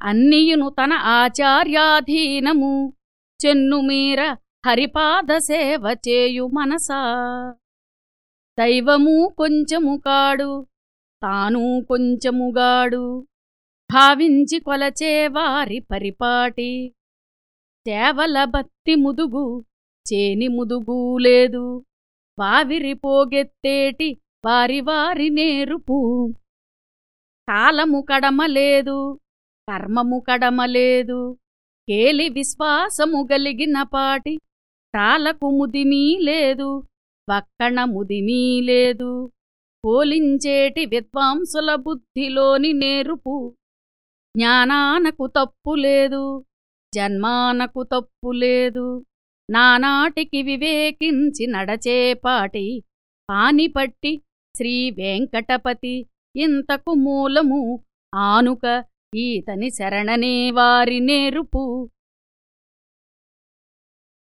అన్నియును తన ఆచార్యాధీనము. చెన్నుమీర హరిపాద సేవ చేయు మనసా. దైవము కొంచెము కాడు తాను కొంచెముగాడు భావించి కొలచేవారి పరిపాటి. చేవల బత్తి ముదుగు చేని ముదుగు లేదు. వావిరి పోగెత్తేటి వారి వారి నేరుపు. కాలము కడమలేదు కర్మము కడమలేదు కేలి విశ్వాసము గలిగిన పాటి తాలకు ముదిమీ లేదు. వక్కణ ముదిమీ లేదు. పోలించేటి విద్వాంసుల బుద్ధిలోని నేరుపు జ్ఞానానకు తప్పు లేదు. జన్మానకు తప్పు లేదు. నానాటికి వివేకించి నడచేపాటి పానిపట్టి శ్రీ వెంకటపతి ఇంతకు మూలము ఆనుక ఈతని శరణనే వారి నేరుపు.